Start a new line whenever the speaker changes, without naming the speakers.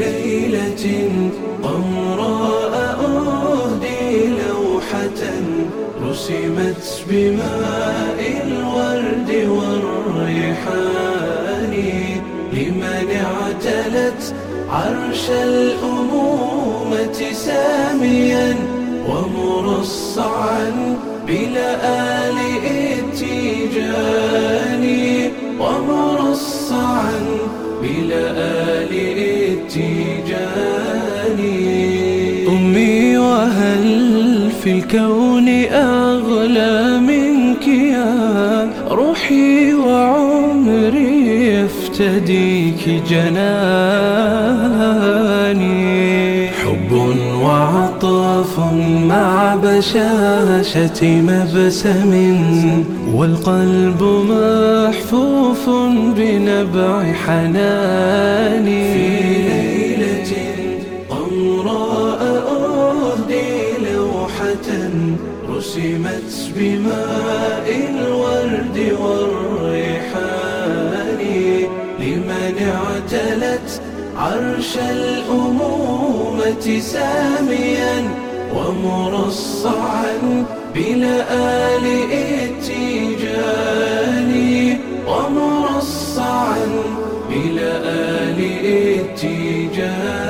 ليلة قمراء أهدي لوحة رسمت بماء الورد والريحان لمن اعتلت عرش الأمومة ساميا ومرصعا بلآل اتجان ومرصعا بلآل أمي وهل في الكون أغلى منك يا روحي وعمري يفتديك جناني؟ حب وعطاف مع بشاشة مبسم والقلب محفوف بنبع حنان في ليلة أهدي رسمت بماء الورد والريحان لمن اعتلت عرش الأمومة ساميا ومرصعا بلآل اتجان ومرصعا بلآل اتجان